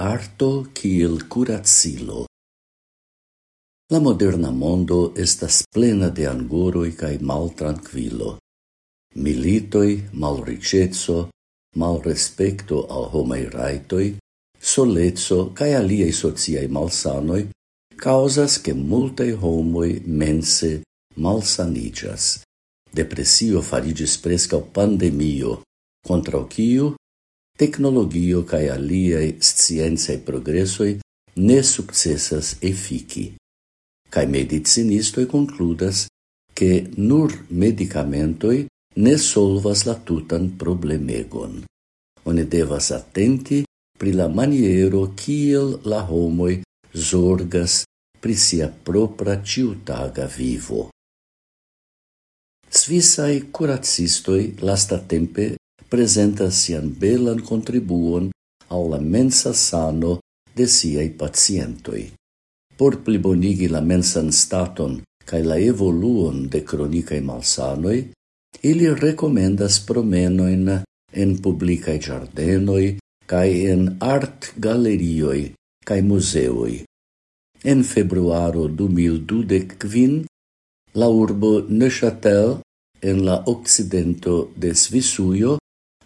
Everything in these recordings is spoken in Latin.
Arto kiel curacilo. La moderna mondo estas plena de angoroj kaj maltrankvilo. Militoj, mal malrespekto al homaj raitoi, solezzo cae aliei sociai malsanoj causas che multae homoi mense malsanigas. Depresio farigis prescau pandemio, contra o quiu tecnologio cae aliei scienzae progressoi ne successas effici. Cae medicinistoi concludas che nur medicamentoi ne solvas la tutan problemegon. One devas attenti pri la maniero kiel la homoi zorgas pri sia propra ciutaga vivo. Svisai curacistoi lasta tempe presentas sian belan contribuon al la mensa sano de siai pacientoi. Por plibonigi la mensan staton cae la evoluon de cronicae malsanoi, ili recomendas promenoin en publicae giardenoi cae en art galerioi cae museoi. En februaro 2025, la urbo Neuchâtel en la occidento de Svisuio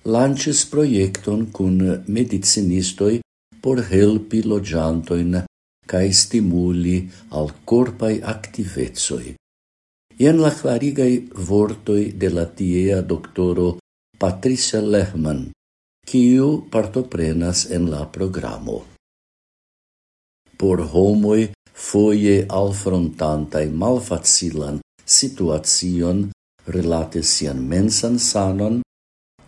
lances proiecton cun medicinistoi por helpi logiantoin cae stimuli al corpai activezoi. Ien la clarigai vortoi de la tiea doctoro Patricia Lehmann, quiu partoprenas en la programo. Por homoi foie alfrontantai malfacilan situacion relate sian mensan sanon,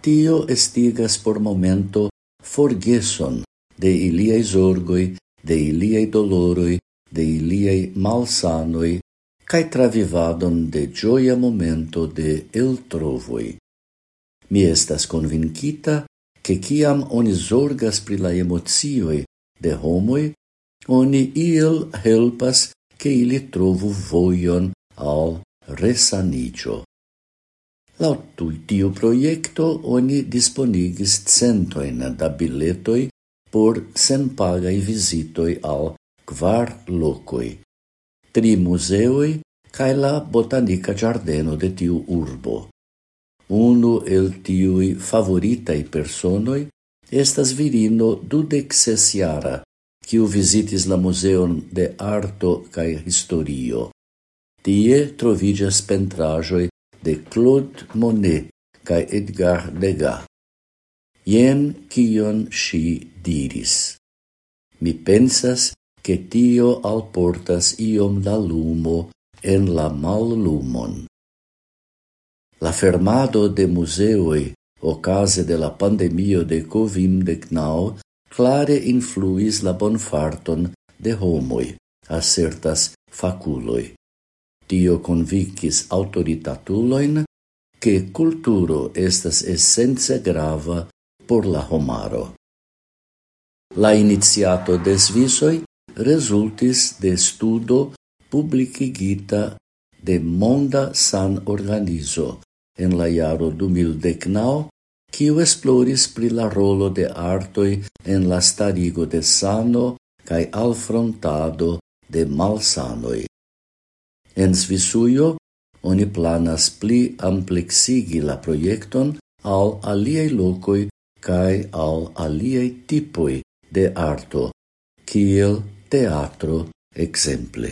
Tio estigas por momento forgeson de iliai zorgoi, de iliai doloroi, de iliai malsanoi, cae travivadon de gioia momento de eltrovoi. Mi estas convincita che ciam oni zorgas pri la emozioi de homoi, oni il helpas che ili trovu voion al resanigio. Laŭ tiu proiecto oni disponigis centojn da biletoj por senpagaj visitoi al kvar lokoj, tri muzeoj kaj la botanika giardeno de tiu urbo. Uno el tiui favoritai personoj estas virino dudexesiara, quiu kiu la museon de arto kaj historio. Tie trovigas pentrajoi de Claude Monet cae Edgar Degas. Ien cion si diris. Mi pensas che tio alportas iom da lumo en la mallumon. La fermado de museoi ocase de la pandemio de Covid-19 clare influis la bonfarton de homoi, assertas faculoi. Tio convicis autoritatuloin che culturo estas essenze grava por la homaro. La iniziato de Svisoi resultis de studo publicigita de Monda San Organizo en la jaro 2019, quiu esploris pri la rolo de artoi en la starigo de sano cae alfrontado de malsanoi. En Svisujo oni planas pli ampleksigi la projekton al aliei lokoj kaj al aliei tipoj de arto, kiel teatro ekzemple.